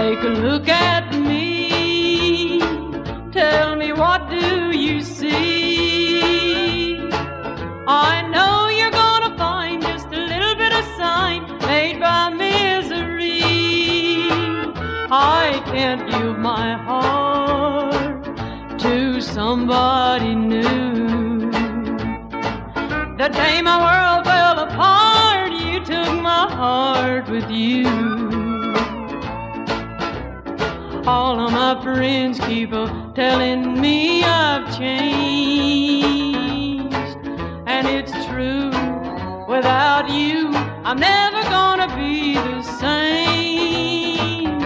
Take a look at me. Tell me what do you see? I know you're gonna find just a little bit of sign made by misery. I can't give my heart to somebody new. The day my world fell apart, you took my heart with you. All of my friends keep on telling me I've changed. And it's true, without you, I'm never gonna be the same.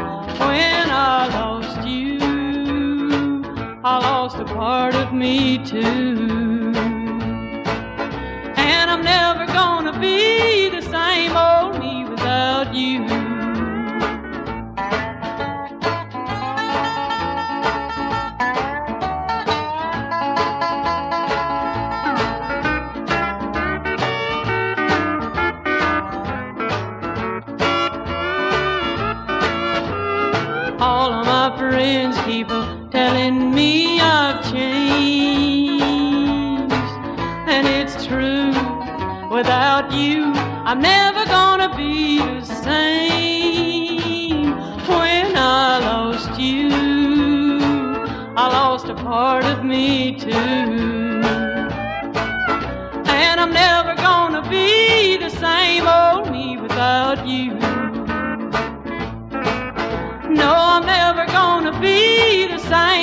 When I lost you, I lost a part of me too. And I'm never gonna be the same old me without you. All of my friends keep on telling me I've changed. And it's true, without you, I'm never gonna be the same. When I lost you, I lost a part of me too. And I'm never gonna be the same old me without you. No, I'm never gonna be the same